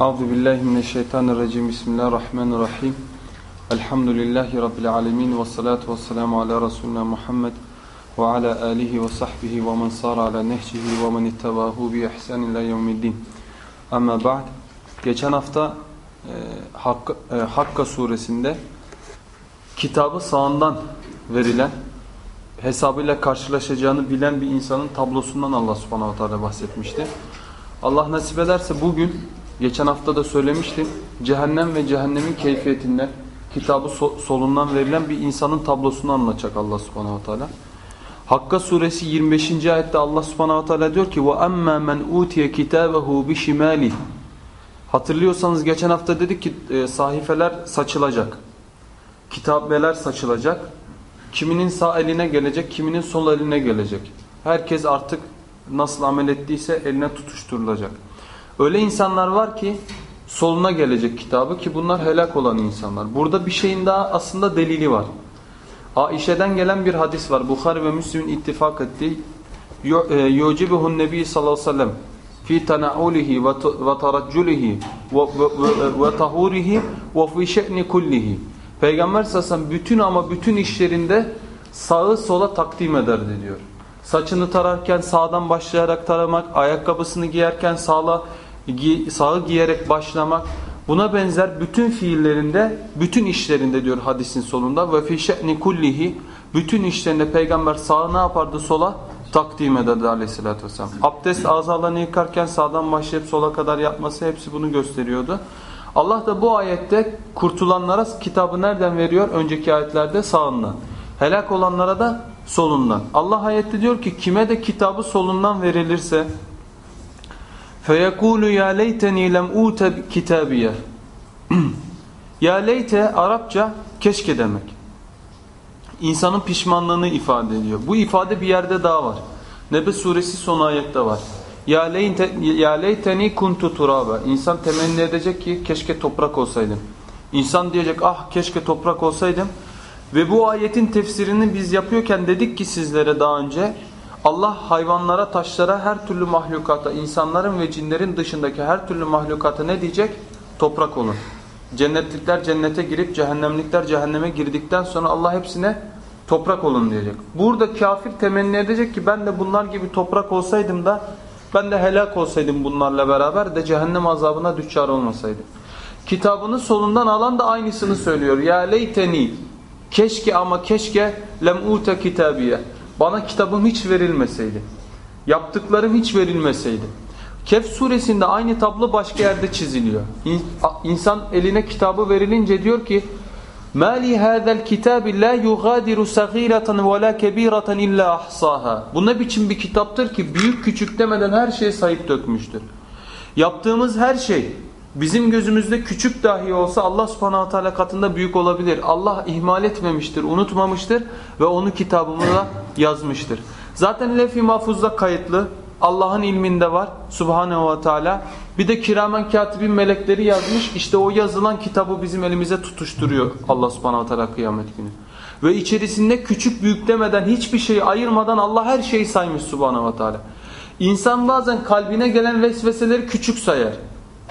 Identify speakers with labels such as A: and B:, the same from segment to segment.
A: Euzu billahi mineşşeytanirracim. Bismillahirrahmanirrahim. Elhamdülillahi rabbil alamin ve salatu vesselamu ala resulina Muhammed ve ala alihi ve sahbihi ve men sara ala nehcihi ve men ittabahu bi ihsan ila yevmiddin. Ama ba'd. Geçen hafta e, Hakka, e, Hakka suresinde kitabı sağından verilen hesabıyla karşılaşacağını bilen bir insanın tablosundan Allah subhanahu teala bahsetmişti. Allah nasip ederse bugün, geçen hafta da söylemiştim, cehennem ve cehennemin keyfiyetinden, kitabı solundan verilen bir insanın tablosunu anlatacak Allah subhanahu teala. Hakka suresi 25. ayette Allah subhanahu teala diyor ki وَأَمَّا مَنْ اُوْتِيَ كِتَابَهُ بِشِمَالِهِ Hatırlıyorsanız geçen hafta dedik ki e, sahifeler saçılacak. Kitabeler saçılacak. Kiminin sağ eline gelecek, kiminin sol eline gelecek. Herkes artık nasıl amel ettiyse eline tutuşturulacak. Öyle insanlar var ki soluna gelecek kitabı ki bunlar helak olan insanlar. Burada bir şeyin daha aslında delili var. Aişe'den gelen bir hadis var. Bukhari ve Müslim'in ittifak ettiği yucibuhun nebi sallallahu aleyhi ve sellem fi tanaulihi ve taracculihi ve tahurihi ve fi şe'ni kullihi. Peygamber sallallahu bütün ama bütün işlerinde sağı sola takdim ederdi diyor. Saçını tararken sağdan başlayarak taramak, ayakkabısını giyerken sağla, sağı giyerek başlamak. Buna benzer bütün fiillerinde, bütün işlerinde diyor hadisin sonunda ve fi şe'ni kullihi bütün işlerinde peygamber sağı ne yapardı sola? Takdim ederdi aleyhissalatü vesselam. Abdest azalarını yıkarken sağdan başlayıp sola kadar yapması hepsi bunu gösteriyordu. Allah da bu ayette kurtulanlara kitabı nereden veriyor? Önceki ayetlerde sağından. Helak olanlara da solundan. Allah ayette diyor ki kime de kitabı solundan verilirse feyekulu ya leyteni lem ute kitabiye ya leyte Arapça keşke demek. İnsanın pişmanlığını ifade ediyor. Bu ifade bir yerde daha var. Nebe suresi son ayette var. Ya, leyte, ya leyteni kuntu turaba. İnsan temenni edecek ki keşke toprak olsaydım. İnsan diyecek ah keşke toprak olsaydım. Ve bu ayetin tefsirini biz yapıyorken dedik ki sizlere daha önce Allah hayvanlara, taşlara, her türlü mahlukata, insanların ve cinlerin dışındaki her türlü mahlukata ne diyecek? Toprak olun. Cennetlikler cennete girip cehennemlikler cehenneme girdikten sonra Allah hepsine toprak olun diyecek. Burada kafir temenni edecek ki ben de bunlar gibi toprak olsaydım da ben de helak olsaydım bunlarla beraber de cehennem azabına düşer olmasaydım. Kitabını solundan alan da aynısını söylüyor. Ya leyteni keşke ama keşke lem ute kitabiye. Bana kitabım hiç verilmeseydi. Yaptıklarım hiç verilmeseydi. Kehf suresinde aynı tablo başka yerde çiziliyor. İnsan eline kitabı verilince diyor ki Mali hadal kitabi la yughadiru saghiratan ve la kebiratan illa ahsaha. Bu ne biçim bir kitaptır ki büyük küçük demeden her şeye sahip dökmüştür. Yaptığımız her şey bizim gözümüzde küçük dahi olsa Allah subhanahu teala katında büyük olabilir. Allah ihmal etmemiştir, unutmamıştır ve onu kitabımıza yazmıştır. Zaten lef-i mahfuzda kayıtlı. Allah'ın ilminde var subhanehu ve teala. Bir de kiramen katibin melekleri yazmış. İşte o yazılan kitabı bizim elimize tutuşturuyor Allah subhanahu ve teala kıyamet günü. Ve içerisinde küçük büyük demeden hiçbir şeyi ayırmadan Allah her şeyi saymış subhanahu ve teala. İnsan bazen kalbine gelen vesveseleri küçük sayar.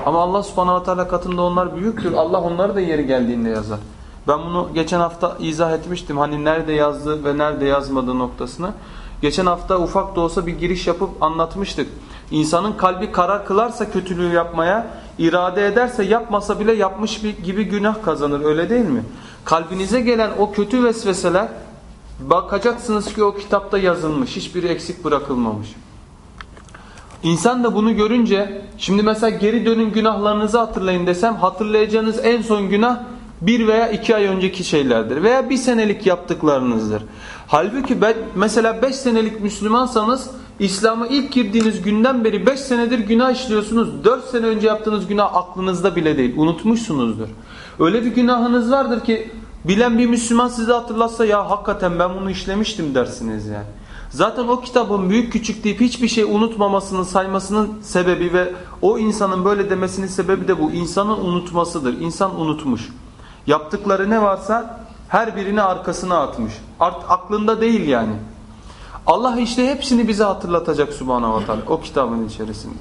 A: Ama Allah subhanahu teala katında onlar büyüktür. Allah onları da yeri geldiğinde yazar. Ben bunu geçen hafta izah etmiştim. Hani nerede yazdı ve nerede yazmadığı noktasını. Geçen hafta ufak da olsa bir giriş yapıp anlatmıştık. İnsanın kalbi karar kılarsa kötülüğü yapmaya, irade ederse yapmasa bile yapmış bir gibi günah kazanır. Öyle değil mi? Kalbinize gelen o kötü vesveseler bakacaksınız ki o kitapta yazılmış. Hiçbiri eksik bırakılmamış. İnsan da bunu görünce şimdi mesela geri dönün günahlarınızı hatırlayın desem hatırlayacağınız en son günah bir veya iki ay önceki şeylerdir. Veya bir senelik yaptıklarınızdır. Halbuki ben, mesela beş senelik Müslümansanız İslam'a ilk girdiğiniz günden beri beş senedir günah işliyorsunuz. Dört sene önce yaptığınız günah aklınızda bile değil. Unutmuşsunuzdur. Öyle bir günahınız vardır ki bilen bir Müslüman size hatırlatsa ya hakikaten ben bunu işlemiştim dersiniz yani. Zaten o kitabın büyük küçük deyip hiçbir şey unutmamasının saymasının sebebi ve o insanın böyle demesinin sebebi de bu. İnsanın unutmasıdır. İnsan unutmuş. Yaptıkları ne varsa her birini arkasına atmış. Art, aklında değil yani. Allah işte hepsini bize hatırlatacak subhanahu wa ta'ala o kitabın içerisinde.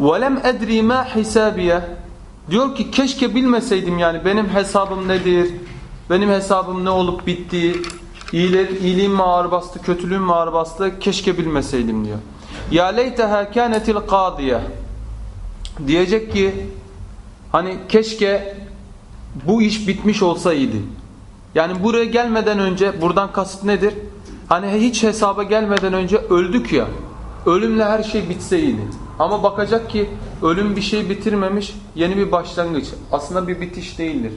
A: وَلَمْ اَدْرِي مَا حِسَابِيَ Diyor ki keşke bilmeseydim yani benim hesabım nedir, benim hesabım ne olup bitti, iyiler, iyiliğim mi ağır bastı, kötülüğüm mü ağır bastı, keşke bilmeseydim diyor. Ya leyteha kânetil qâdiye Diyecek ki hani keşke bu iş bitmiş olsaydı. Yani buraya gelmeden önce buradan kasıt nedir? Hani hiç hesaba gelmeden önce öldük ya. Ölümle her şey bitseydi. Ama bakacak ki ölüm bir şey bitirmemiş, yeni bir başlangıç. Aslında bir bitiş değildir.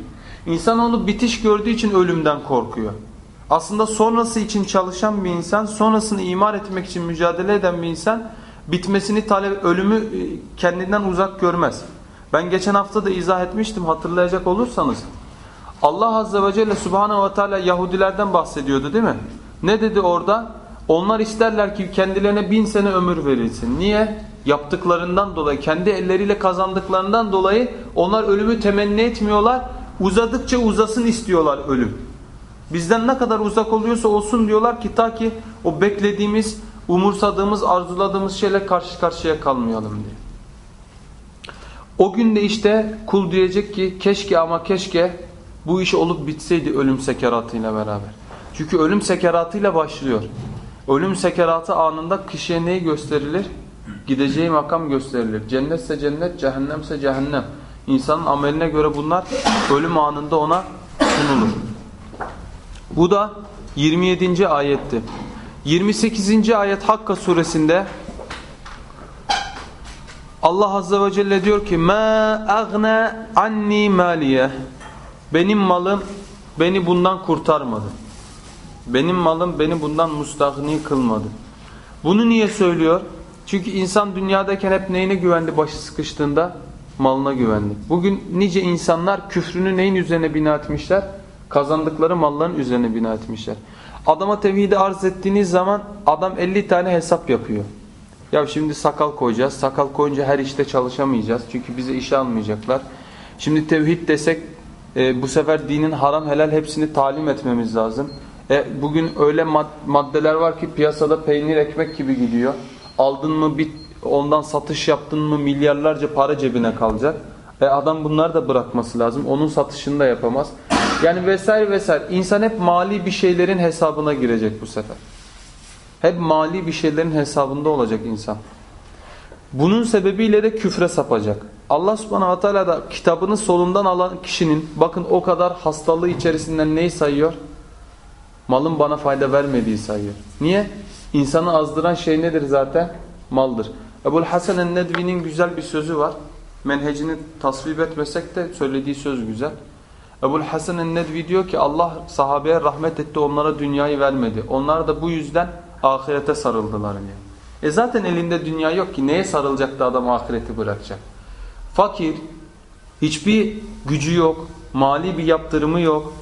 A: İnsan onu bitiş gördüğü için ölümden korkuyor. Aslında sonrası için çalışan bir insan, sonrasını imar etmek için mücadele eden bir insan bitmesini talep, ölümü e, kendinden uzak görmez. Ben geçen hafta da izah etmiştim hatırlayacak olursanız. Allah Azze ve Celle Subhanahu ve Teala Yahudilerden bahsediyordu değil mi? Ne dedi orada? Onlar isterler ki kendilerine bin sene ömür verilsin. Niye? Yaptıklarından dolayı, kendi elleriyle kazandıklarından dolayı onlar ölümü temenni etmiyorlar. Uzadıkça uzasın istiyorlar ölüm. Bizden ne kadar uzak oluyorsa olsun diyorlar ki ta ki o beklediğimiz, umursadığımız, arzuladığımız şeyle karşı karşıya kalmayalım diye. O günde işte kul diyecek ki keşke ama keşke bu iş olup bitseydi ölüm sekeratıyla beraber. Çünkü ölüm sekeratıyla başlıyor. Ölüm sekeratı anında kişiye neyi gösterilir? Gideceği makam gösterilir. Cennetse cennet, cehennemse cehennem. İnsanın ameline göre bunlar ölüm anında ona sunulur. Bu da 27. ayetti. 28. ayet Hakka suresinde Allah azze ve celle diyor ki ma agna anni maliye benim malım beni bundan kurtarmadı. Benim malım beni bundan mustahni kılmadı. Bunu niye söylüyor? Çünkü insan dünyadayken hep neyine güvendi başı sıkıştığında? Malına güvendi. Bugün nice insanlar küfrünü neyin üzerine bina etmişler? Kazandıkları malların üzerine bina etmişler. Adama tevhidi arz ettiğiniz zaman adam 50 tane hesap yapıyor. Ya şimdi sakal koyacağız. Sakal koyunca her işte çalışamayacağız. Çünkü bize işe almayacaklar. Şimdi tevhid desek e, bu sefer dinin haram helal hepsini talim etmemiz lazım. E, bugün öyle mad maddeler var ki piyasada peynir ekmek gibi gidiyor. Aldın mı bit ondan satış yaptın mı milyarlarca para cebine kalacak. E, adam bunları da bırakması lazım. Onun satışını da yapamaz. Yani vesaire vesaire. İnsan hep mali bir şeylerin hesabına girecek bu sefer. Hep mali bir şeylerin hesabında olacak insan. Bunun sebebiyle de küfre sapacak. Allah subhanahu teala da kitabını solundan alan kişinin bakın o kadar hastalığı içerisinden neyi sayıyor? Malın bana fayda vermediği sayıyor. Niye? İnsanı azdıran şey nedir zaten? Maldır. Ebul Hasan el-Nedvi'nin güzel bir sözü var. Menhecini tasvip etmesek de söylediği söz güzel. Ebul Hasan el-Nedvi diyor ki Allah sahabeye rahmet etti onlara dünyayı vermedi. Onlar da bu yüzden ahirete sarıldılar diye. E zaten elinde dünya yok ki neye sarılacak da adam ahireti bırakacak. Fakir, hiçbir gücü yok, mali bir yaptırımı yok.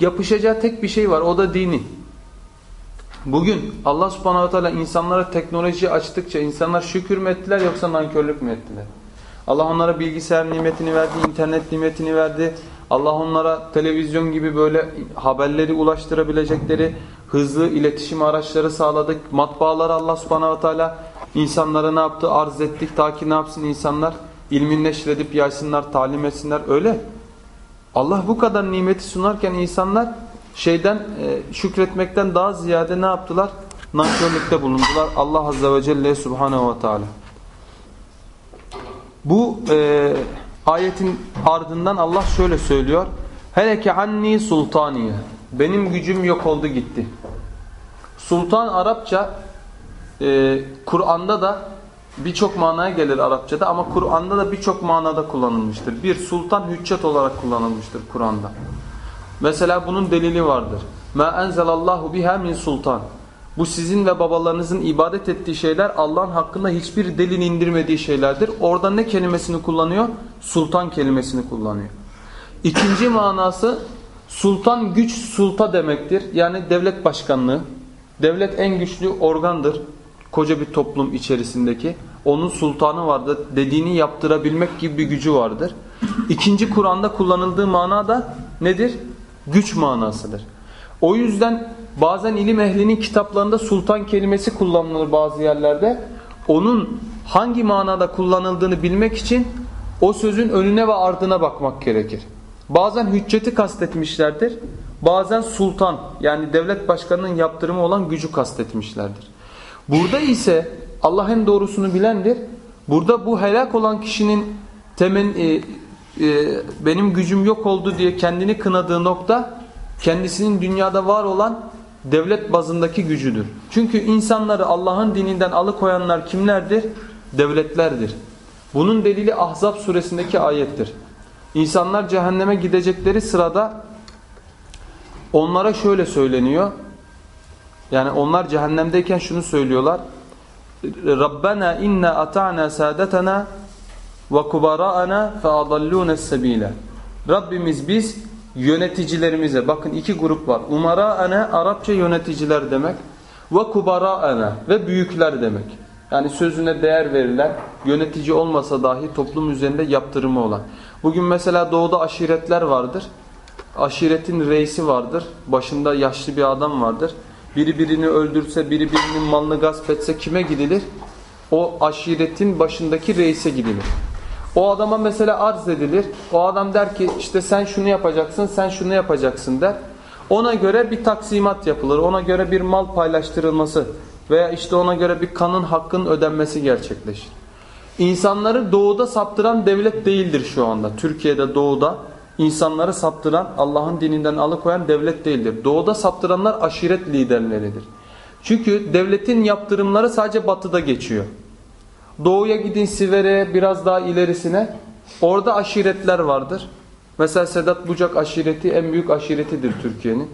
A: Yapışacağı tek bir şey var o da dini. Bugün Allah subhanahu teala insanlara teknoloji açtıkça insanlar şükür mü ettiler yoksa nankörlük mü ettiler? Allah onlara bilgisayar nimetini verdi, internet nimetini verdi. Allah onlara televizyon gibi böyle haberleri ulaştırabilecekleri hızlı iletişim araçları sağladık. Matbaaları Allah subhanahu teala insanlara ne yaptı? Arz ettik. Ta ki ne yapsın insanlar? İlmin neşredip yaysınlar, talim etsinler. Öyle. Allah bu kadar nimeti sunarken insanlar şeyden e, şükretmekten daha ziyade ne yaptılar? Nankörlükte bulundular. Allah azze ve celle subhanahu ve teala. Bu e, ayetin ardından Allah şöyle söylüyor. Heleke anni sultaniye. Benim gücüm yok oldu gitti. Sultan Arapça e, Kur'an'da da birçok manaya gelir Arapçada ama Kur'an'da da birçok manada kullanılmıştır. Bir sultan hüccet olarak kullanılmıştır Kur'an'da. Mesela bunun delili vardır. Ma enzelallahu biha min sultan. Bu sizin ve babalarınızın ibadet ettiği şeyler Allah'ın hakkında hiçbir delil indirmediği şeylerdir. Orada ne kelimesini kullanıyor? Sultan kelimesini kullanıyor. İkinci manası sultan güç sulta demektir. Yani devlet başkanlığı. Devlet en güçlü organdır. Koca bir toplum içerisindeki. Onun sultanı vardır. Dediğini yaptırabilmek gibi bir gücü vardır. İkinci Kur'an'da kullanıldığı mana da nedir? Güç manasıdır. O yüzden bazen ilim ehlinin kitaplarında sultan kelimesi kullanılır bazı yerlerde. Onun hangi manada kullanıldığını bilmek için o sözün önüne ve ardına bakmak gerekir. Bazen hücceti kastetmişlerdir. Bazen sultan yani devlet başkanının yaptırımı olan gücü kastetmişlerdir. Burada ise Allah en doğrusunu bilendir. Burada bu helak olan kişinin temen, e, e, benim gücüm yok oldu diye kendini kınadığı nokta kendisinin dünyada var olan devlet bazındaki gücüdür. Çünkü insanları Allah'ın dininden alıkoyanlar kimlerdir? Devletlerdir. Bunun delili Ahzab suresindeki ayettir. İnsanlar cehenneme gidecekleri sırada onlara şöyle söyleniyor. Yani onlar cehennemdeyken şunu söylüyorlar. Rabbena inna ata'na sadatana ve kubara'ana fe adalluna sebila. Rabbimiz biz yöneticilerimize bakın iki grup var. Umara'ana Arapça yöneticiler demek ve kubara'ana ve büyükler demek. Yani sözüne değer verilen, yönetici olmasa dahi toplum üzerinde yaptırımı olan. Bugün mesela doğuda aşiretler vardır. Aşiretin reisi vardır. Başında yaşlı bir adam vardır. Biri birini öldürse, biri birinin malını gasp etse kime gidilir? O aşiretin başındaki reise gidilir. O adama mesela arz edilir. O adam der ki işte sen şunu yapacaksın, sen şunu yapacaksın der. Ona göre bir taksimat yapılır. Ona göre bir mal paylaştırılması veya işte ona göre bir kanın hakkın ödenmesi gerçekleşir. İnsanları doğuda saptıran devlet değildir şu anda. Türkiye'de doğuda insanları saptıran, Allah'ın dininden alıkoyan devlet değildir. Doğuda saptıranlar aşiret liderleridir. Çünkü devletin yaptırımları sadece batıda geçiyor. Doğuya gidin Sivere'ye biraz daha ilerisine. Orada aşiretler vardır. Mesela Sedat Bucak aşireti en büyük aşiretidir Türkiye'nin.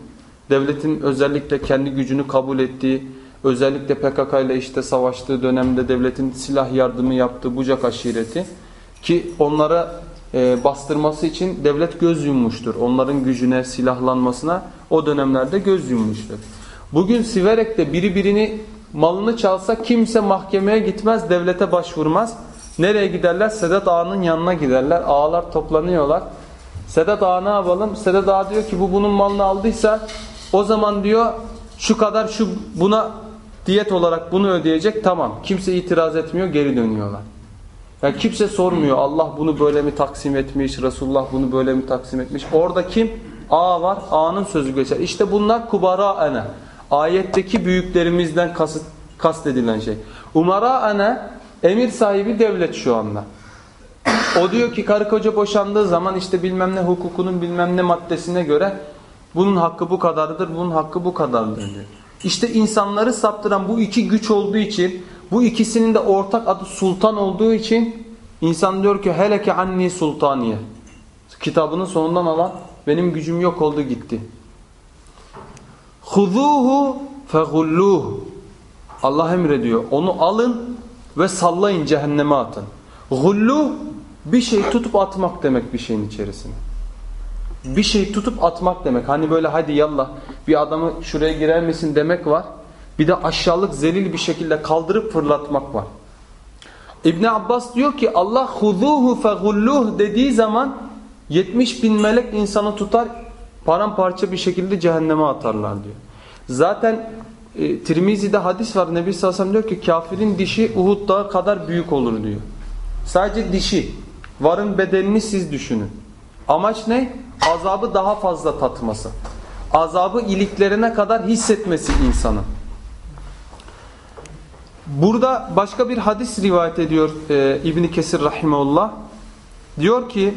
A: Devletin özellikle kendi gücünü kabul ettiği, özellikle PKK ile işte savaştığı dönemde devletin silah yardımı yaptığı Bucak aşireti ki onlara e, bastırması için devlet göz yummuştur. Onların gücüne, silahlanmasına o dönemlerde göz yummuştur. Bugün Siverek'te biri birini malını çalsa kimse mahkemeye gitmez, devlete başvurmaz. Nereye giderler? Sedat Ağa'nın yanına giderler. Ağalar toplanıyorlar. Sedat Ağa ne yapalım? Sedat Ağa diyor ki bu bunun malını aldıysa o zaman diyor şu kadar şu buna diyet olarak bunu ödeyecek tamam. Kimse itiraz etmiyor geri dönüyorlar. Yani kimse sormuyor Allah bunu böyle mi taksim etmiş, Resulullah bunu böyle mi taksim etmiş. Orada kim? A var, A'nın sözü geçer. İşte bunlar kubara ene. Ayetteki büyüklerimizden kast, kastedilen şey. Umara ana emir sahibi devlet şu anda. O diyor ki karı koca boşandığı zaman işte bilmem ne hukukunun bilmem ne maddesine göre bunun hakkı bu kadardır, bunun hakkı bu kadardır diyor. İşte insanları saptıran bu iki güç olduğu için, bu ikisinin de ortak adı sultan olduğu için insan diyor ki heleke anni sultaniye. Kitabının sonundan alan benim gücüm yok oldu gitti. Huzuhu fegulluhu. Allah emrediyor. Onu alın ve sallayın cehenneme atın. Gullu bir şey tutup atmak demek bir şeyin içerisine. Bir şey tutup atmak demek. Hani böyle hadi yallah bir adamı şuraya girer misin demek var. Bir de aşağılık zelil bir şekilde kaldırıp fırlatmak var. İbn Abbas diyor ki Allah huzuhu fegulluh dediği zaman 70 bin melek insanı tutar paramparça bir şekilde cehenneme atarlar diyor. Zaten e, Tirmizi'de hadis var. Nebi sallallahu aleyhi ve sellem diyor ki kafirin dişi Uhud dağı kadar büyük olur diyor. Sadece dişi. Varın bedenini siz düşünün. Amaç ne? Azabı daha fazla tatması. Azabı iliklerine kadar hissetmesi insanın. Burada başka bir hadis rivayet ediyor e, İbni Kesir Rahimeullah. Diyor ki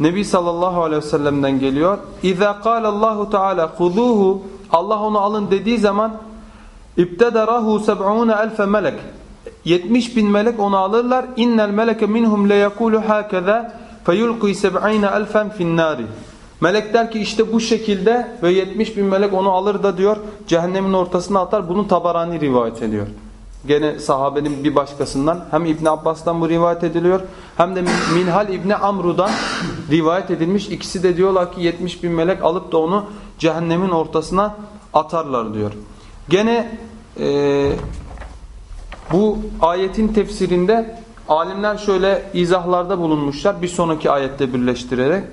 A: Nebi sallallahu aleyhi ve sellem'den geliyor. İza Allahu Teala huzuhu Allah onu alın dediği zaman İbtederahu seb'une elfe melek 70 bin melek onu alırlar. İnnel meleke minhum le yekulu hakeza feyulqi seb'ine elfen finnari. Melek der ki işte bu şekilde ve 70 bin melek onu alır da diyor cehennemin ortasına atar. Bunu Tabarani rivayet ediyor. Gene sahabenin bir başkasından hem İbn Abbas'tan bu rivayet ediliyor hem de Minhal İbni Amru'dan rivayet edilmiş. İkisi de diyorlar ki 70 bin melek alıp da onu cehennemin ortasına atarlar diyor. Gene e, bu ayetin tefsirinde alimler şöyle izahlarda bulunmuşlar bir sonraki ayette birleştirerek.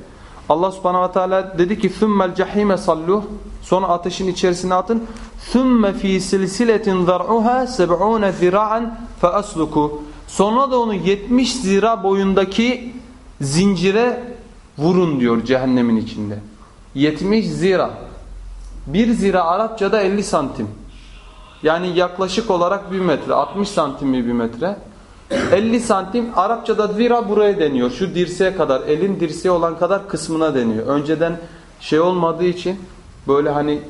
A: Allah subhanahu ve teala dedi ki ثُمَّ الْجَحِيمَ صَلُّهُ Sonra ateşin içerisine atın. ثُمَّ ف۪ي سِلْسِلَةٍ ذَرْعُهَا سَبْعُونَ ذِرَاعًا فَأَسْلُكُ Sonra da onu 70 zira boyundaki zincire vurun diyor cehennemin içinde. 70 zira. Bir zira Arapçada 50 santim. Yani yaklaşık olarak 1 metre. 60 santim bir metre. 50 santim Arapçada zira buraya deniyor. Şu dirseğe kadar elin dirseği olan kadar kısmına deniyor. Önceden şey olmadığı için böyle hani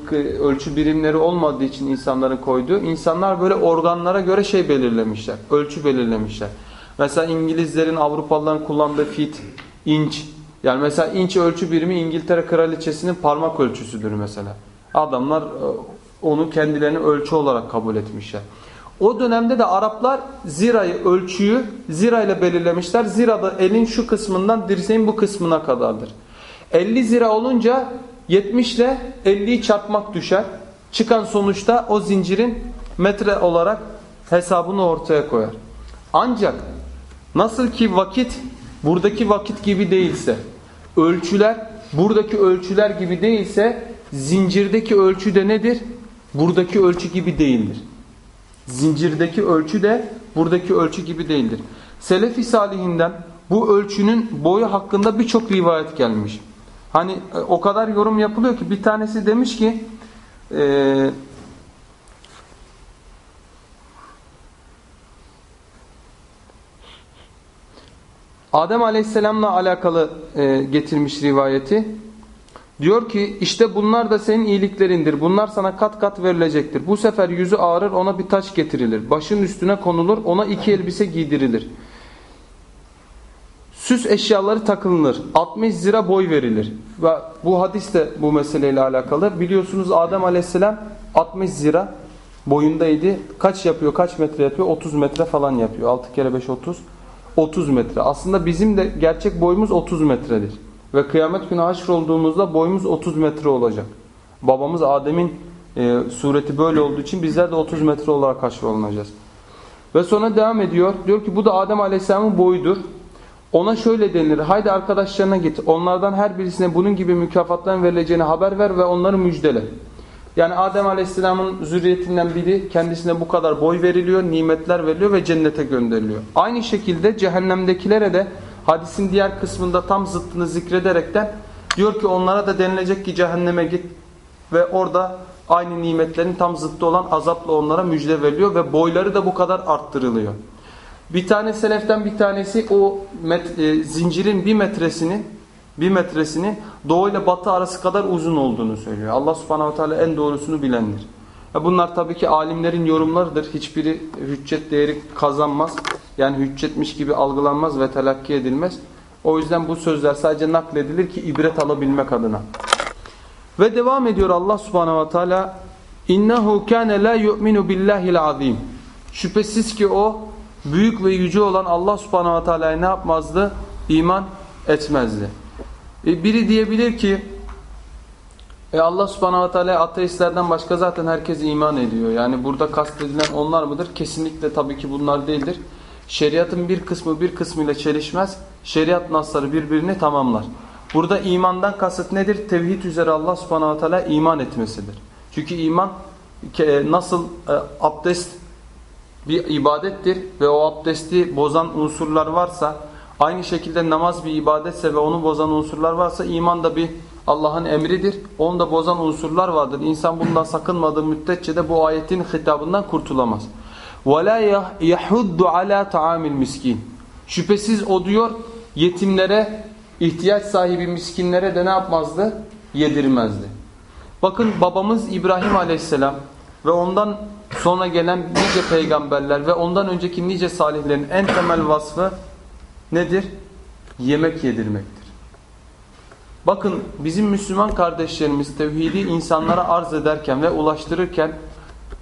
A: ölçü birimleri olmadığı için insanların koyduğu insanlar böyle organlara göre şey belirlemişler. Ölçü belirlemişler. Mesela İngilizlerin Avrupalıların kullandığı fit, inç. Yani mesela inç ölçü birimi İngiltere kraliçesinin parmak ölçüsüdür mesela. Adamlar e, onu kendilerini ölçü olarak kabul etmişler. O dönemde de Araplar zirayı, ölçüyü zira ile belirlemişler. Zira da elin şu kısmından dirseğin bu kısmına kadardır. 50 zira olunca 70 ile 50'yi çarpmak düşer. Çıkan sonuçta o zincirin metre olarak hesabını ortaya koyar. Ancak nasıl ki vakit buradaki vakit gibi değilse, ölçüler buradaki ölçüler gibi değilse zincirdeki ölçü de nedir? Buradaki ölçü gibi değildir. Zincirdeki ölçü de buradaki ölçü gibi değildir. Selefi salihinden bu ölçünün boyu hakkında birçok rivayet gelmiş. Hani e, o kadar yorum yapılıyor ki bir tanesi demiş ki e, Adem Aleyhisselam'la alakalı e, getirmiş rivayeti. Diyor ki işte bunlar da senin iyiliklerindir. Bunlar sana kat kat verilecektir. Bu sefer yüzü ağrır ona bir taç getirilir. Başın üstüne konulur ona iki elbise giydirilir. Süs eşyaları takılır. 60 zira boy verilir. Ve bu hadis de bu meseleyle alakalı. Biliyorsunuz Adem aleyhisselam 60 zira boyundaydı. Kaç yapıyor? Kaç metre yapıyor? 30 metre falan yapıyor. 6 kere 5 30. 30 metre. Aslında bizim de gerçek boyumuz 30 metredir. Ve kıyamet günü haşr olduğumuzda boyumuz 30 metre olacak. Babamız Adem'in e, sureti böyle olduğu için bizler de 30 metre olarak haşr olunacağız. Ve sonra devam ediyor. Diyor ki bu da Adem Aleyhisselam'ın boyudur. Ona şöyle denilir. Haydi arkadaşlarına git. Onlardan her birisine bunun gibi mükafatların verileceğini haber ver ve onları müjdele. Yani Adem Aleyhisselam'ın zürriyetinden biri kendisine bu kadar boy veriliyor, nimetler veriliyor ve cennete gönderiliyor. Aynı şekilde cehennemdekilere de hadisin diğer kısmında tam zıttını zikrederekten diyor ki onlara da denilecek ki cehenneme git ve orada aynı nimetlerin tam zıttı olan azapla onlara müjde veriliyor ve boyları da bu kadar arttırılıyor. Bir tane seleften bir tanesi o met, e, zincirin bir metresinin bir metresinin doğu ile batı arası kadar uzun olduğunu söylüyor. Allah subhanahu teala en doğrusunu bilendir. Bunlar tabii ki alimlerin yorumlarıdır. Hiçbiri hüccet değeri kazanmaz. Yani hüccetmiş gibi algılanmaz ve telakki edilmez. O yüzden bu sözler sadece nakledilir ki ibret alabilmek adına. Ve devam ediyor Allah subhanahu ve teala İnnehu kâne la yu'minu billahil azim. Şüphesiz ki o büyük ve yüce olan Allah subhanahu ve teala'ya ne yapmazdı? İman etmezdi. E, biri diyebilir ki e Allah subhanahu ve teala ateistlerden başka zaten herkes iman ediyor. Yani burada kastedilen onlar mıdır? Kesinlikle tabii ki bunlar değildir. Şeriatın bir kısmı bir kısmıyla çelişmez. Şeriat nasları birbirini tamamlar. Burada imandan kasıt nedir? Tevhid üzere Allah subhanahu ve teala iman etmesidir. Çünkü iman nasıl e, abdest bir ibadettir ve o abdesti bozan unsurlar varsa aynı şekilde namaz bir ibadetse ve onu bozan unsurlar varsa iman da bir Allah'ın emridir. Onu da bozan unsurlar vardır. İnsan bundan sakınmadığı müddetçe de bu ayetin hitabından kurtulamaz. وَلَا يَحُدُّ عَلَى طَعَامِ الْمِسْكِينَ Şüphesiz o diyor yetimlere, ihtiyaç sahibi miskinlere de ne yapmazdı? Yedirmezdi. Bakın babamız İbrahim Aleyhisselam ve ondan sonra gelen nice peygamberler ve ondan önceki nice salihlerin en temel vasfı nedir? Yemek yedirmektir. Bakın bizim Müslüman kardeşlerimiz tevhidi insanlara arz ederken ve ulaştırırken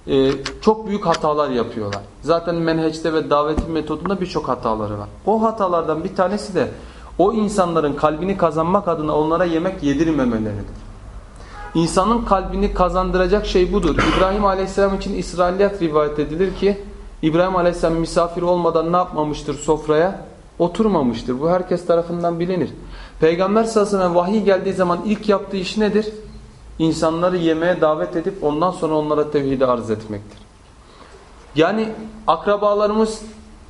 A: e, çok büyük hatalar yapıyorlar. Zaten menheçte ve davetin metodunda birçok hataları var. O hatalardan bir tanesi de o insanların kalbini kazanmak adına onlara yemek yedirmemeleridir. İnsanın kalbini kazandıracak şey budur. İbrahim Aleyhisselam için İsrailiyat rivayet edilir ki İbrahim Aleyhisselam misafir olmadan ne yapmamıştır sofraya? Oturmamıştır. Bu herkes tarafından bilinir. Peygamber sallallahu vahiy geldiği zaman ilk yaptığı iş nedir? İnsanları yemeğe davet edip ondan sonra onlara tevhidi arz etmektir. Yani akrabalarımız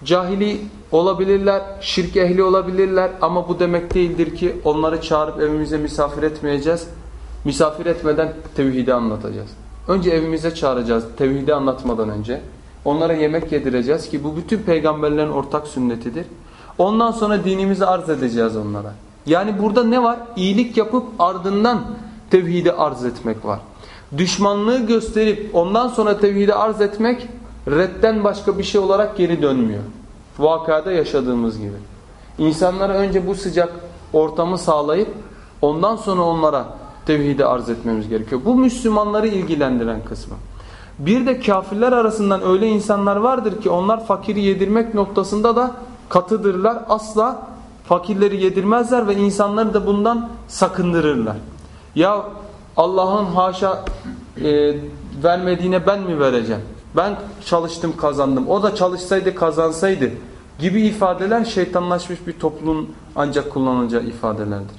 A: cahili olabilirler, şirk ehli olabilirler ama bu demek değildir ki onları çağırıp evimize misafir etmeyeceğiz. Misafir etmeden tevhidi anlatacağız. Önce evimize çağıracağız tevhidi anlatmadan önce. Onlara yemek yedireceğiz ki bu bütün peygamberlerin ortak sünnetidir. Ondan sonra dinimizi arz edeceğiz onlara. Yani burada ne var? İyilik yapıp ardından tevhidi arz etmek var. Düşmanlığı gösterip ondan sonra tevhidi arz etmek redden başka bir şey olarak geri dönmüyor. Vakada yaşadığımız gibi. İnsanlara önce bu sıcak ortamı sağlayıp ondan sonra onlara tevhidi arz etmemiz gerekiyor. Bu Müslümanları ilgilendiren kısmı. Bir de kafirler arasından öyle insanlar vardır ki onlar fakiri yedirmek noktasında da katıdırlar. Asla fakirleri yedirmezler ve insanları da bundan sakındırırlar. Ya Allah'ın haşa e, vermediğine ben mi vereceğim? Ben çalıştım kazandım. O da çalışsaydı kazansaydı gibi ifadeler şeytanlaşmış bir toplumun ancak kullanacağı ifadelerdir.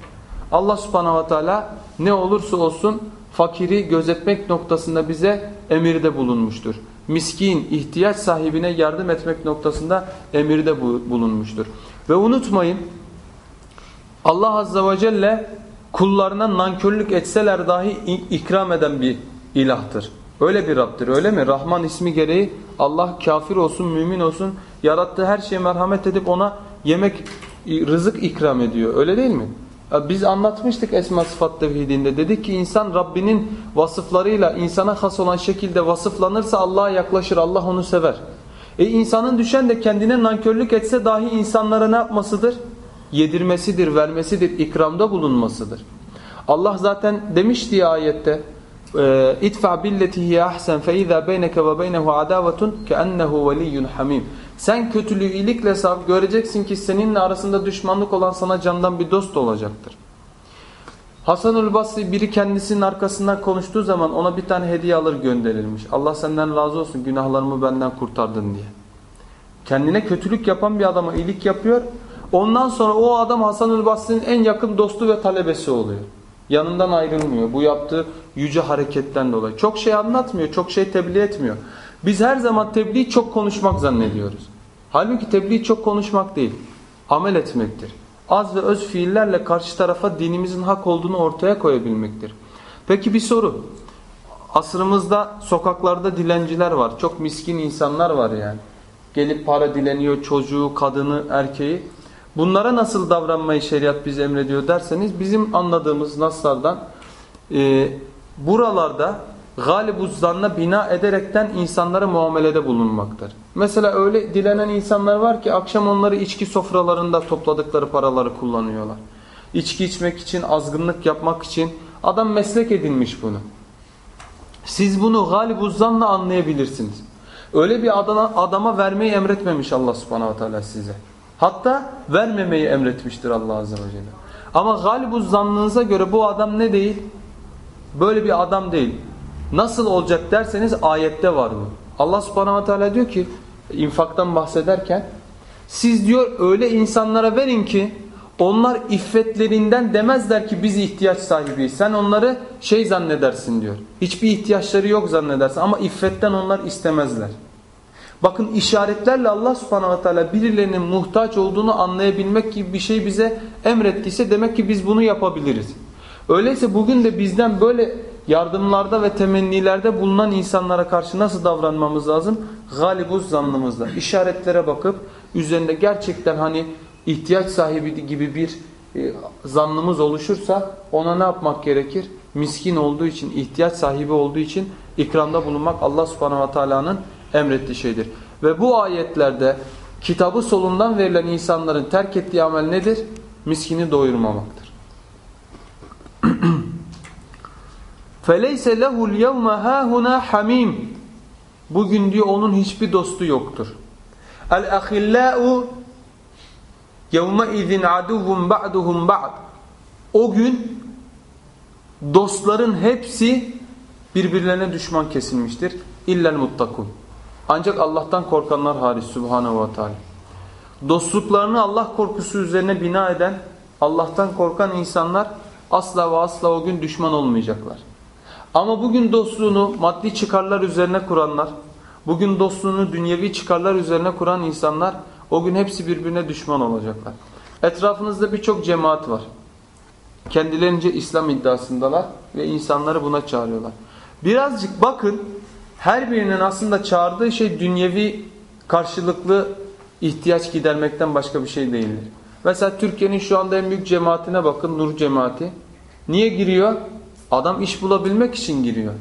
A: Allah subhanahu teala ne olursa olsun fakiri gözetmek noktasında bize emirde bulunmuştur. Miskin, ihtiyaç sahibine yardım etmek noktasında emirde bulunmuştur. Ve unutmayın Allah azze ve celle kullarına nankörlük etseler dahi ikram eden bir ilahtır. Öyle bir Rabbdir öyle mi? Rahman ismi gereği Allah kafir olsun mümin olsun yarattığı her şeye merhamet edip ona yemek rızık ikram ediyor. Öyle değil mi? Biz anlatmıştık Esma Sıfat Tevhidinde. Dedik ki insan Rabbinin vasıflarıyla insana has olan şekilde vasıflanırsa Allah'a yaklaşır. Allah onu sever. E insanın düşen de kendine nankörlük etse dahi insanlara ne yapmasıdır? Yedirmesidir, vermesidir, ikramda bulunmasıdır. Allah zaten demişti ya ayette ahsen fe iza beyneke ve beynehu adavetun keennehu veliyyun hamim. Sen kötülüğü iyilikle sav göreceksin ki seninle arasında düşmanlık olan sana candan bir dost olacaktır. Hasanül Basri biri kendisinin arkasından konuştuğu zaman ona bir tane hediye alır gönderilmiş. Allah senden razı olsun günahlarımı benden kurtardın diye. Kendine kötülük yapan bir adama iyilik yapıyor. Ondan sonra o adam Hasanül Basri'nin en yakın dostu ve talebesi oluyor. Yanından ayrılmıyor. Bu yaptığı yüce hareketten dolayı. Çok şey anlatmıyor, çok şey tebliğ etmiyor. Biz her zaman tebliğ çok konuşmak zannediyoruz. Halbuki tebliğ çok konuşmak değil, amel etmektir. Az ve öz fiillerle karşı tarafa dinimizin hak olduğunu ortaya koyabilmektir. Peki bir soru. Asrımızda sokaklarda dilenciler var. Çok miskin insanlar var yani. Gelip para dileniyor çocuğu, kadını, erkeği. Bunlara nasıl davranmayı şeriat bize emrediyor derseniz bizim anladığımız naslardan e, buralarda galibuz zanna bina ederekten insanlara muamelede bulunmaktır. Mesela öyle dilenen insanlar var ki akşam onları içki sofralarında topladıkları paraları kullanıyorlar. İçki içmek için, azgınlık yapmak için adam meslek edinmiş bunu. Siz bunu galibuz zanla anlayabilirsiniz. Öyle bir adama, adama vermeyi emretmemiş Allah subhanahu teala size. Hatta vermemeyi emretmiştir Allah azze ve celle. Ama galibuz zannınıza göre bu adam ne değil? Böyle bir adam değil. Nasıl olacak derseniz ayette var bu. Allah subhanahu teala diyor ki infaktan bahsederken siz diyor öyle insanlara verin ki onlar iffetlerinden demezler ki biz ihtiyaç sahibiyiz. Sen onları şey zannedersin diyor. Hiçbir ihtiyaçları yok zannedersin ama iffetten onlar istemezler. Bakın işaretlerle Allah subhanahu teala birilerinin muhtaç olduğunu anlayabilmek gibi bir şey bize emrettiyse demek ki biz bunu yapabiliriz. Öyleyse bugün de bizden böyle yardımlarda ve temennilerde bulunan insanlara karşı nasıl davranmamız lazım? Galibuz zannımızla. İşaretlere bakıp üzerinde gerçekten hani ihtiyaç sahibi gibi bir e, zannımız oluşursa ona ne yapmak gerekir? Miskin olduğu için, ihtiyaç sahibi olduğu için ikramda bulunmak Allah subhanahu ve teala'nın emrettiği şeydir. Ve bu ayetlerde kitabı solundan verilen insanların terk ettiği amel nedir? Miskini doyurmamaktır. Feleyse lehul yevme hâhuna hamim. Bugün diyor onun hiçbir dostu yoktur. El ahillâ'u yevme izin aduvun ba'duhum ba'd. O gün dostların hepsi birbirlerine düşman kesilmiştir. İllel muttakun. Ancak Allah'tan korkanlar hariç Subhanahu ve Teala. Dostluklarını Allah korkusu üzerine bina eden, Allah'tan korkan insanlar asla ve asla o gün düşman olmayacaklar. Ama bugün dostluğunu maddi çıkarlar üzerine kuranlar, bugün dostluğunu dünyevi çıkarlar üzerine kuran insanlar o gün hepsi birbirine düşman olacaklar. Etrafınızda birçok cemaat var. Kendilerince İslam iddiasındalar ve insanları buna çağırıyorlar. Birazcık bakın her birinin aslında çağırdığı şey dünyevi karşılıklı ihtiyaç gidermekten başka bir şey değildir. Mesela Türkiye'nin şu anda en büyük cemaatine bakın Nur cemaati. Niye giriyor? Adam iş bulabilmek için giriyor.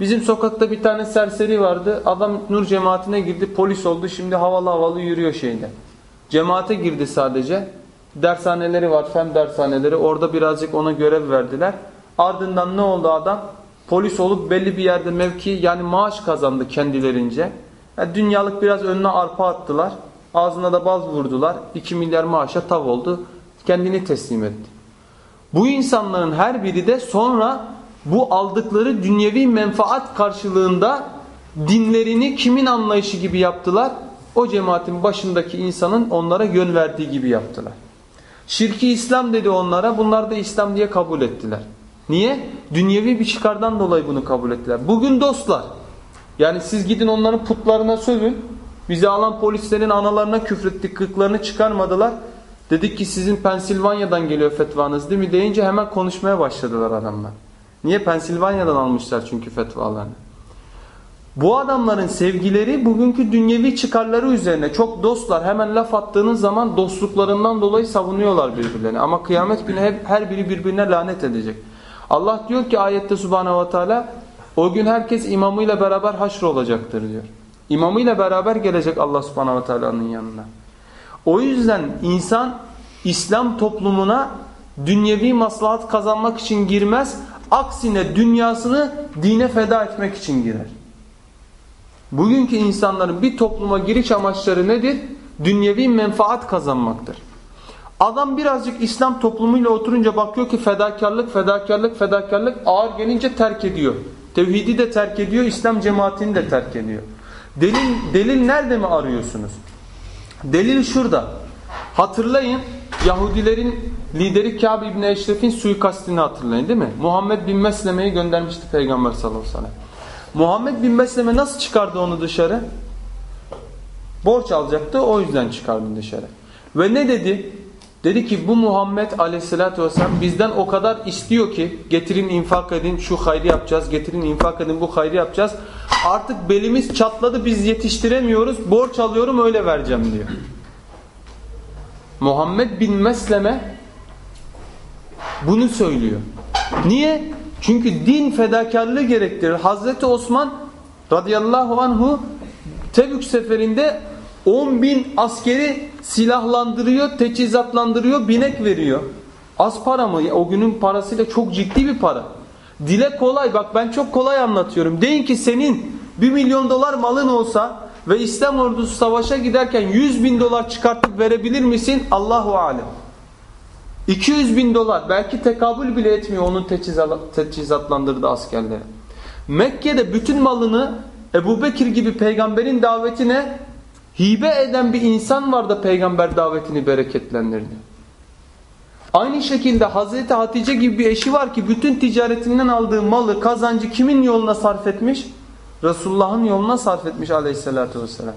A: Bizim sokakta bir tane serseri vardı. Adam Nur cemaatine girdi polis oldu. Şimdi havalı havalı yürüyor şeyde. Cemaate girdi sadece. Dershaneleri var fen dershaneleri. Orada birazcık ona görev verdiler. Ardından ne oldu adam? Polis olup belli bir yerde mevki yani maaş kazandı kendilerince. Yani dünyalık biraz önüne arpa attılar. Ağzına da baz vurdular. 2 milyar maaşa tav oldu. Kendini teslim etti. Bu insanların her biri de sonra bu aldıkları dünyevi menfaat karşılığında dinlerini kimin anlayışı gibi yaptılar? O cemaatin başındaki insanın onlara yön verdiği gibi yaptılar. Şirki İslam dedi onlara. Bunlar da İslam diye kabul ettiler. Niye? Dünyevi bir çıkardan dolayı bunu kabul ettiler. Bugün dostlar. Yani siz gidin onların putlarına sövün. Bizi alan polislerin analarına küfrettik. Kırklarını çıkarmadılar. Dedik ki sizin Pensilvanya'dan geliyor fetvanız değil mi? Deyince hemen konuşmaya başladılar adamlar. Niye? Pensilvanya'dan almışlar çünkü fetvalarını. Bu adamların sevgileri bugünkü dünyevi çıkarları üzerine çok dostlar hemen laf attığınız zaman dostluklarından dolayı savunuyorlar birbirlerini. Ama kıyamet günü hep, her biri birbirine lanet edecek. Allah diyor ki ayette subhanehu ve teala o gün herkes imamıyla beraber haşr olacaktır diyor. İmamıyla beraber gelecek Allah subhanehu ve teala'nın yanına. O yüzden insan İslam toplumuna dünyevi maslahat kazanmak için girmez. Aksine dünyasını dine feda etmek için girer. Bugünkü insanların bir topluma giriş amaçları nedir? Dünyevi menfaat kazanmaktır. Adam birazcık İslam toplumuyla oturunca bakıyor ki fedakarlık, fedakarlık, fedakarlık ağır gelince terk ediyor. Tevhidi de terk ediyor, İslam cemaatini de terk ediyor. Delil, delil nerede mi arıyorsunuz? Delil şurada. Hatırlayın Yahudilerin lideri Kâb İbni Eşref'in suikastini hatırlayın değil mi? Muhammed bin Mesleme'yi göndermişti Peygamber sallallahu aleyhi ve sellem. Muhammed bin Mesleme nasıl çıkardı onu dışarı? Borç alacaktı o yüzden çıkardı dışarı. Ve ne dedi? Dedi ki bu Muhammed aleyhissalatü vesselam bizden o kadar istiyor ki getirin infak edin şu hayrı yapacağız. Getirin infak edin bu hayrı yapacağız. Artık belimiz çatladı biz yetiştiremiyoruz. Borç alıyorum öyle vereceğim diyor. Muhammed bin Mesleme bunu söylüyor. Niye? Çünkü din fedakarlığı gerektirir. Hazreti Osman radıyallahu anhu Tebük seferinde 10 bin askeri silahlandırıyor, teçhizatlandırıyor, binek veriyor. Az para mı? O günün parasıyla çok ciddi bir para. Dile kolay bak ben çok kolay anlatıyorum. Deyin ki senin 1 milyon dolar malın olsa ve İslam ordusu savaşa giderken 100 bin dolar çıkartıp verebilir misin? Allahu alem. 200 bin dolar belki tekabül bile etmiyor onun teçhizatlandırdığı askerlere. Mekke'de bütün malını Ebu Bekir gibi peygamberin davetine hibe eden bir insan var da peygamber davetini bereketlendirdi. Aynı şekilde Hazreti Hatice gibi bir eşi var ki bütün ticaretinden aldığı malı, kazancı kimin yoluna sarf etmiş? Resulullah'ın yoluna sarf etmiş aleyhissalatü vesselam.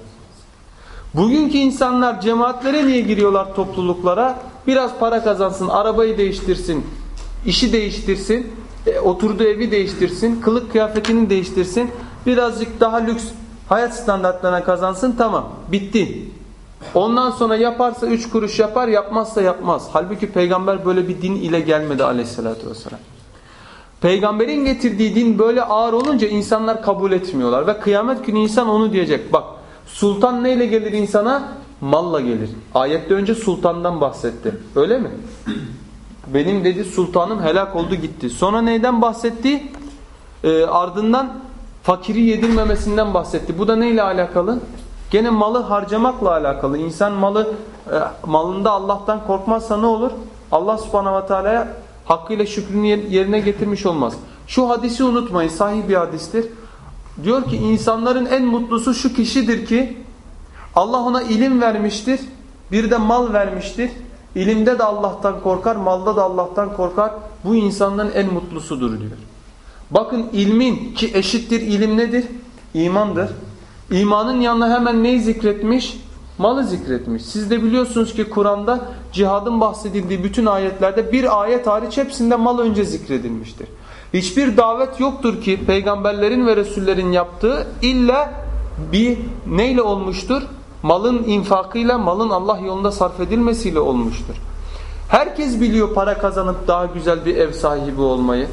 A: Bugünkü insanlar cemaatlere niye giriyorlar topluluklara? Biraz para kazansın, arabayı değiştirsin, işi değiştirsin, e, oturduğu evi değiştirsin, kılık kıyafetini değiştirsin. Birazcık daha lüks hayat standartlarına kazansın tamam bitti. Ondan sonra yaparsa üç kuruş yapar yapmazsa yapmaz. Halbuki peygamber böyle bir din ile gelmedi aleyhissalatü vesselam. Peygamberin getirdiği din böyle ağır olunca insanlar kabul etmiyorlar. Ve kıyamet günü insan onu diyecek. Bak sultan neyle gelir insana? Malla gelir. Ayette önce sultandan bahsetti. Öyle mi? Benim dedi sultanım helak oldu gitti. Sonra neyden bahsetti? Ee, ardından fakiri yedirmemesinden bahsetti. Bu da neyle alakalı? Gene malı harcamakla alakalı. İnsan malı e, malında Allah'tan korkmazsa ne olur? Allah subhanahu ve teala'ya hakkıyla şükrünü yerine getirmiş olmaz. Şu hadisi unutmayın. Sahih bir hadistir. Diyor ki insanların en mutlusu şu kişidir ki Allah ona ilim vermiştir. Bir de mal vermiştir. ilimde de Allah'tan korkar, malda da Allah'tan korkar. Bu insanların en mutlusudur diyor. Bakın ilmin ki eşittir ilim nedir? İmandır. İmanın yanına hemen neyi zikretmiş? Malı zikretmiş. Siz de biliyorsunuz ki Kur'an'da cihadın bahsedildiği bütün ayetlerde bir ayet hariç hepsinde mal önce zikredilmiştir. Hiçbir davet yoktur ki peygamberlerin ve resullerin yaptığı illa bir neyle olmuştur? Malın infakıyla, malın Allah yolunda sarf edilmesiyle olmuştur. Herkes biliyor para kazanıp daha güzel bir ev sahibi olmayı.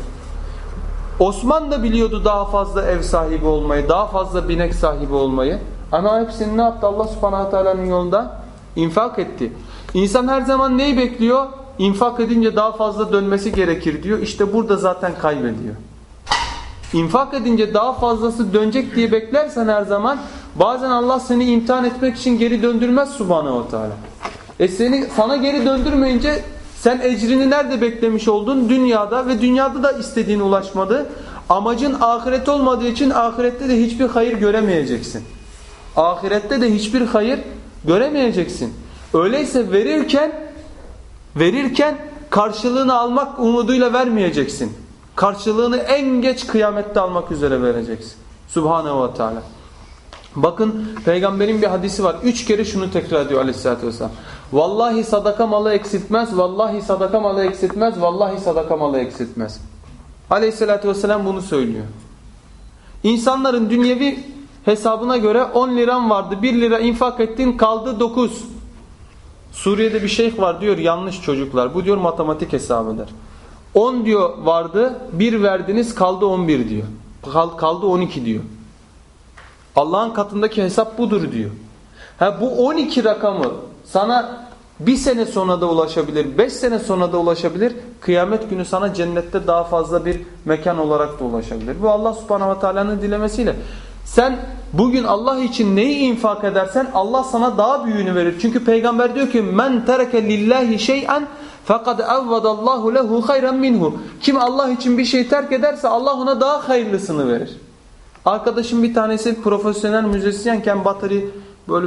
A: Osman da biliyordu daha fazla ev sahibi olmayı, daha fazla binek sahibi olmayı. Ama hepsini ne yaptı? Allah subhanahu teala'nın yolunda infak etti. İnsan her zaman neyi bekliyor? İnfak edince daha fazla dönmesi gerekir diyor. İşte burada zaten kaybediyor. İnfak edince daha fazlası dönecek diye beklersen her zaman bazen Allah seni imtihan etmek için geri döndürmez subhanehu teala. E seni sana geri döndürmeyince sen ecrini nerede beklemiş oldun? Dünyada ve dünyada da istediğin ulaşmadı. Amacın ahiret olmadığı için ahirette de hiçbir hayır göremeyeceksin. Ahirette de hiçbir hayır göremeyeceksin. Öyleyse verirken verirken karşılığını almak umuduyla vermeyeceksin. Karşılığını en geç kıyamette almak üzere vereceksin. Subhanehu ve Teala. Bakın peygamberin bir hadisi var. Üç kere şunu tekrar ediyor aleyhissalatü vesselam. Vallahi sadaka malı eksiltmez, vallahi sadaka malı eksiltmez, vallahi sadaka malı eksiltmez. Aleyhissalatü vesselam bunu söylüyor. İnsanların dünyevi hesabına göre 10 liran vardı. 1 lira infak ettin kaldı 9. Suriye'de bir şeyh var diyor yanlış çocuklar. Bu diyor matematik hesabıdır. 10 diyor vardı 1 verdiniz kaldı 11 diyor. Kaldı 12 diyor. Allah'ın katındaki hesap budur diyor. Ha, bu 12 rakamı sana bir sene sonra da ulaşabilir, beş sene sonra da ulaşabilir. Kıyamet günü sana cennette daha fazla bir mekan olarak da ulaşabilir. Bu Allah subhanahu ve teala'nın dilemesiyle. Sen bugün Allah için neyi infak edersen Allah sana daha büyüğünü verir. Çünkü peygamber diyor ki men tereke lillahi şey'en fakat avvadallahu lehu hayran minhu. Kim Allah için bir şey terk ederse Allah ona daha hayırlısını verir. Arkadaşım bir tanesi profesyonel müzisyenken bateri böyle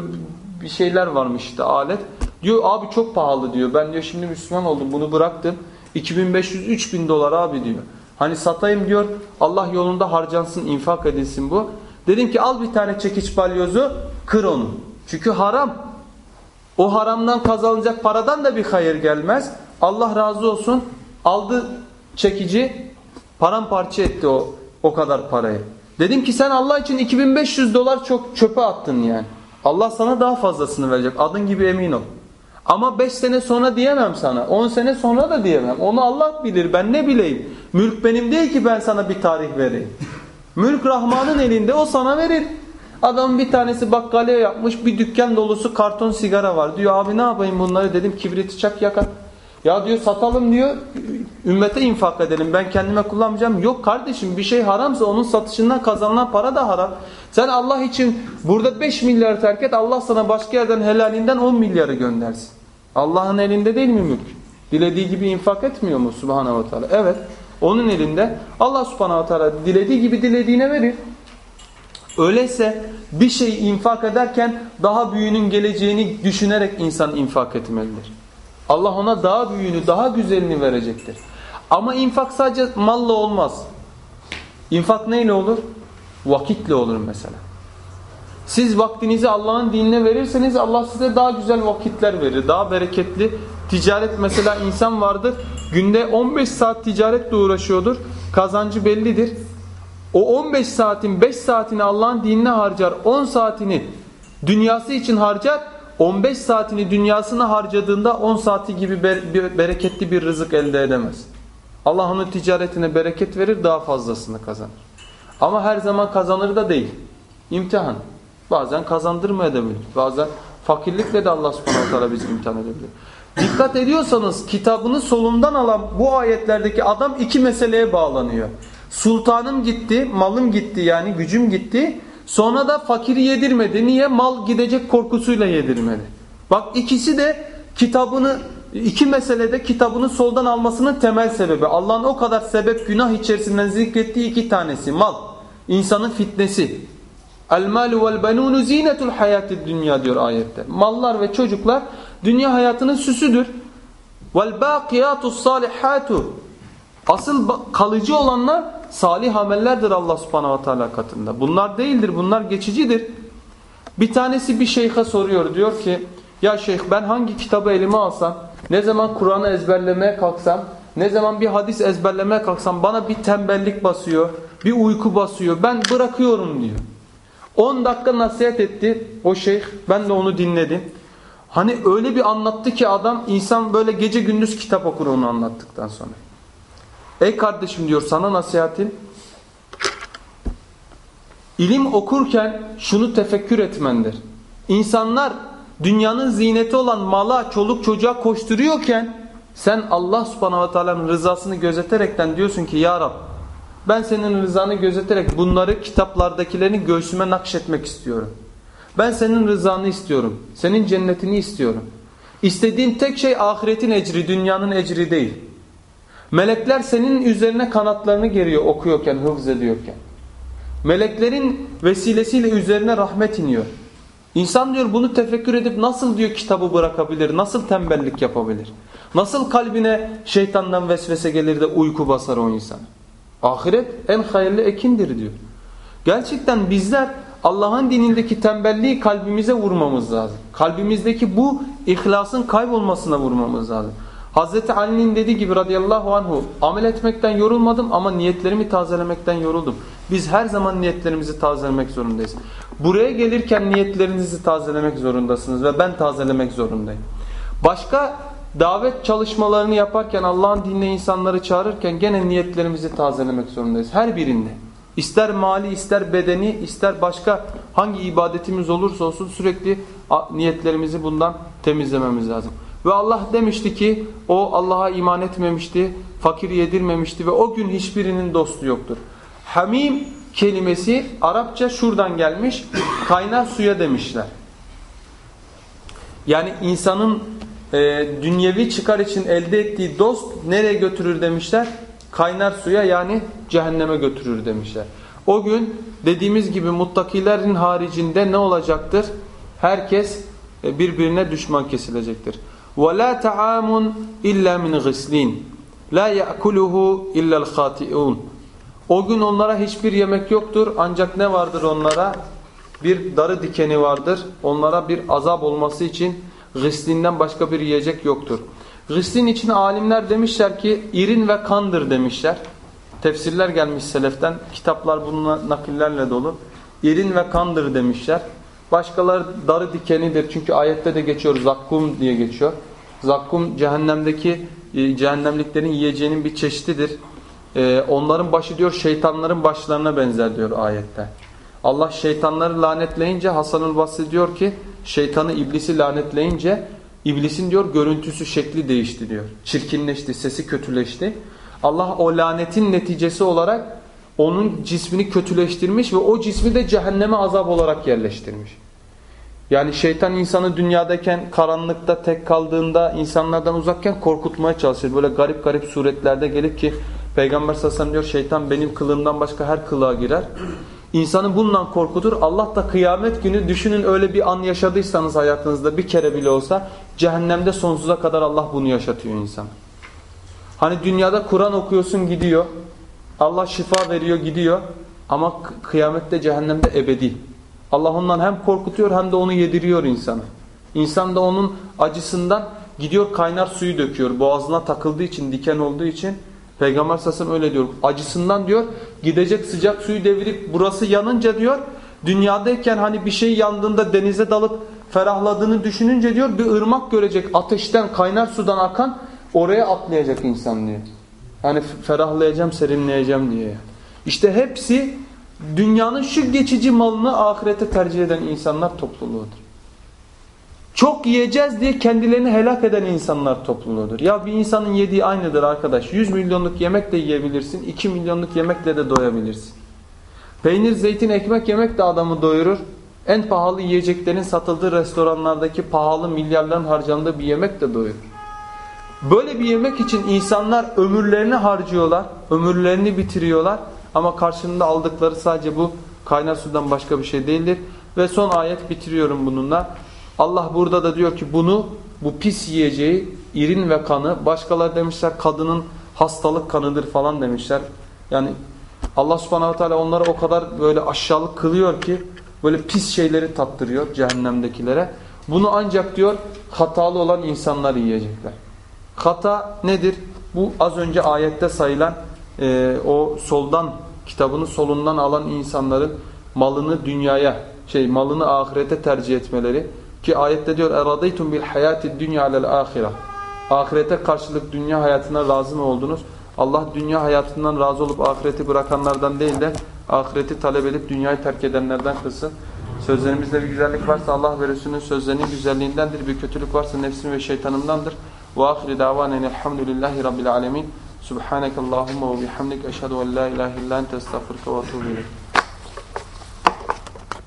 A: bir şeyler varmış işte alet. Diyor abi çok pahalı diyor. Ben diyor şimdi Müslüman oldum bunu bıraktım. 2500-3000 dolar abi diyor. Hani satayım diyor Allah yolunda harcansın infak edilsin bu. Dedim ki al bir tane çekiç balyozu kır onu. Çünkü haram. O haramdan kazanılacak paradan da bir hayır gelmez. Allah razı olsun aldı çekici paramparça etti o, o kadar parayı. Dedim ki sen Allah için 2500 dolar çok çöpe attın yani. Allah sana daha fazlasını verecek. Adın gibi emin ol. Ama 5 sene sonra diyemem sana. 10 sene sonra da diyemem. Onu Allah bilir. Ben ne bileyim. Mülk benim değil ki ben sana bir tarih vereyim. Mülk Rahman'ın elinde o sana verir. Adam bir tanesi bakkaliye yapmış bir dükkan dolusu karton sigara var. Diyor abi ne yapayım bunları dedim kibriti çak yakar. Ya diyor satalım diyor ümmete infak edelim ben kendime kullanmayacağım. Yok kardeşim bir şey haramsa onun satışından kazanılan para da haram. Sen Allah için burada 5 milyar terk et Allah sana başka yerden helalinden 10 milyarı göndersin. Allah'ın elinde değil mi mülk? Dilediği gibi infak etmiyor mu subhanahu wa? Evet. Onun elinde Allah subhanahu wa ta'ala dilediği gibi dilediğine verir. Öyleyse bir şey infak ederken daha büyüğünün geleceğini düşünerek insan infak etmelidir. Allah ona daha büyüğünü, daha güzelini verecektir. Ama infak sadece malla olmaz. İnfak neyle olur? Vakitle olur mesela. Siz vaktinizi Allah'ın dinine verirseniz Allah size daha güzel vakitler verir. Daha bereketli ticaret mesela insan vardır. Günde 15 saat ticaretle uğraşıyordur. Kazancı bellidir. O 15 saatin 5 saatini Allah'ın dinine harcar. 10 saatini dünyası için harcar. 15 saatini dünyasına harcadığında 10 saati gibi bereketli bir rızık elde edemez. Allah onun ticaretine bereket verir daha fazlasını kazanır. Ama her zaman kazanır da değil. İmtihan. Bazen kazandırmayabilir. Bazen fakirlikle de Allah subhanahu teala bizi imtihan edebilir. Dikkat ediyorsanız kitabını solundan alan bu ayetlerdeki adam iki meseleye bağlanıyor. Sultanım gitti, malım gitti yani gücüm gitti. Sonra da fakiri yedirmedi. Niye? Mal gidecek korkusuyla yedirmedi. Bak ikisi de kitabını iki meselede kitabını soldan almasının temel sebebi. Allah'ın o kadar sebep günah içerisinden zikrettiği iki tanesi. Mal, insanın fitnesi. El malu vel benunu zinetul hayatid dünya diyor ayette. Mallar ve çocuklar dünya hayatının süsüdür. Vel bakiyatus salihatu. Asıl kalıcı olanlar salih amellerdir Allah subhanahu teala katında. Bunlar değildir. Bunlar geçicidir. Bir tanesi bir şeyhe soruyor. Diyor ki ya şeyh ben hangi kitabı elime alsam ne zaman Kur'an'ı ezberlemeye kalksam ne zaman bir hadis ezberlemeye kalksam bana bir tembellik basıyor. Bir uyku basıyor. Ben bırakıyorum diyor. 10 dakika nasihat etti o şeyh. Ben de onu dinledim. Hani öyle bir anlattı ki adam insan böyle gece gündüz kitap okur onu anlattıktan sonra. Ey kardeşim diyor sana nasihatim ilim okurken şunu tefekkür etmendir. İnsanlar dünyanın zineti olan mala, çoluk çocuğa koşturuyorken sen Allah subhanahu ve teala'nın rızasını gözeterekten diyorsun ki Ya Rab ben senin rızanı gözeterek bunları kitaplardakilerini göğsüme nakşetmek istiyorum. Ben senin rızanı istiyorum. Senin cennetini istiyorum. İstediğim tek şey ahiretin ecri, dünyanın ecri değil. Melekler senin üzerine kanatlarını geriyor okuyorken, hıfz ediyorken. Meleklerin vesilesiyle üzerine rahmet iniyor. İnsan diyor bunu tefekkür edip nasıl diyor kitabı bırakabilir, nasıl tembellik yapabilir? Nasıl kalbine şeytandan vesvese gelir de uyku basar o insan? Ahiret en hayırlı ekindir diyor. Gerçekten bizler Allah'ın dinindeki tembelliği kalbimize vurmamız lazım. Kalbimizdeki bu ihlasın kaybolmasına vurmamız lazım. Hazreti Ali'nin dediği gibi radıyallahu anhu amel etmekten yorulmadım ama niyetlerimi tazelemekten yoruldum. Biz her zaman niyetlerimizi tazelemek zorundayız. Buraya gelirken niyetlerinizi tazelemek zorundasınız ve ben tazelemek zorundayım. Başka davet çalışmalarını yaparken Allah'ın dinine insanları çağırırken gene niyetlerimizi tazelemek zorundayız. Her birinde. İster mali, ister bedeni, ister başka hangi ibadetimiz olursa olsun sürekli niyetlerimizi bundan temizlememiz lazım. Ve Allah demişti ki o Allah'a iman etmemişti, fakir yedirmemişti ve o gün hiçbirinin dostu yoktur. Hamim kelimesi Arapça şuradan gelmiş, kaynar suya demişler. Yani insanın e, dünyevi çıkar için elde ettiği dost nereye götürür demişler? Kaynar suya yani cehenneme götürür demişler. O gün dediğimiz gibi muttakilerin haricinde ne olacaktır? Herkes e, birbirine düşman kesilecektir ve la taamun illa min gıslin. La ya'kuluhu illa'l khati'un. O gün onlara hiçbir yemek yoktur ancak ne vardır onlara? Bir darı dikeni vardır. Onlara bir azap olması için gıslinden başka bir yiyecek yoktur. Gıslin için alimler demişler ki irin ve kandır demişler. Tefsirler gelmiş seleften. Kitaplar bununla nakillerle dolu. İrin ve kandır demişler. Başkaları darı dikenidir. Çünkü ayette de geçiyor zakkum diye geçiyor. Zakkum cehennemdeki e, cehennemliklerin yiyeceğinin bir çeşididir. E, onların başı diyor şeytanların başlarına benzer diyor ayette. Allah şeytanları lanetleyince Hasan-ül Basri diyor ki şeytanı iblisi lanetleyince iblisin diyor görüntüsü şekli değişti diyor. Çirkinleşti, sesi kötüleşti. Allah o lanetin neticesi olarak onun cismini kötüleştirmiş ve o cismi de cehenneme azap olarak yerleştirmiş. Yani şeytan insanı dünyadayken karanlıkta tek kaldığında insanlardan uzakken korkutmaya çalışır. Böyle garip garip suretlerde gelip ki Peygamber sallallahu diyor şeytan benim kılığımdan başka her kılığa girer. İnsanı bundan korkutur. Allah da kıyamet günü düşünün öyle bir an yaşadıysanız hayatınızda bir kere bile olsa cehennemde sonsuza kadar Allah bunu yaşatıyor insan. Hani dünyada Kur'an okuyorsun gidiyor. Allah şifa veriyor gidiyor. Ama kıyamette cehennemde ebedi. Allah ondan hem korkutuyor hem de onu yediriyor insana. İnsan da onun acısından gidiyor kaynar suyu döküyor. Boğazına takıldığı için, diken olduğu için Peygamber sasım öyle diyor. Acısından diyor gidecek sıcak suyu devirip burası yanınca diyor dünyadayken hani bir şey yandığında denize dalıp ferahladığını düşününce diyor bir ırmak görecek ateşten kaynar sudan akan oraya atlayacak insan diyor. Yani ferahlayacağım serinleyeceğim diye. İşte hepsi dünyanın şu geçici malını ahirete tercih eden insanlar topluluğudur. Çok yiyeceğiz diye kendilerini helak eden insanlar topluluğudur. Ya bir insanın yediği aynıdır arkadaş. 100 milyonluk yemek de yiyebilirsin. 2 milyonluk yemekle de doyabilirsin. Peynir, zeytin, ekmek yemek de adamı doyurur. En pahalı yiyeceklerin satıldığı restoranlardaki pahalı milyarların harcandığı bir yemek de doyurur. Böyle bir yemek için insanlar ömürlerini harcıyorlar. Ömürlerini bitiriyorlar. Ama karşılığında aldıkları sadece bu kaynar sudan başka bir şey değildir. Ve son ayet bitiriyorum bununla. Allah burada da diyor ki bunu bu pis yiyeceği irin ve kanı. Başkaları demişler kadının hastalık kanıdır falan demişler. Yani Allah subhanahu teala onları o kadar böyle aşağılık kılıyor ki böyle pis şeyleri tattırıyor cehennemdekilere. Bunu ancak diyor hatalı olan insanlar yiyecekler. Hata nedir? Bu az önce ayette sayılan e, o soldan kitabını solundan alan insanların malını dünyaya şey malını ahirete tercih etmeleri ki ayette diyor eradeytum bil hayati dunya alel ahire. Ahirete karşılık dünya hayatına razı mı oldunuz? Allah dünya hayatından razı olup ahireti bırakanlardan değil de ahireti talep edip dünyayı terk edenlerden kılsın. Sözlerimizde bir güzellik varsa Allah ve Resulünün sözlerinin güzelliğindendir. Bir kötülük varsa nefsim ve şeytanımdandır. Ve ahiri davanen elhamdülillahi rabbil alemin. Subhaneke Allahumma ve bihamdik. Eşhedü en la ilahe illa ente estağfurke ve etûbü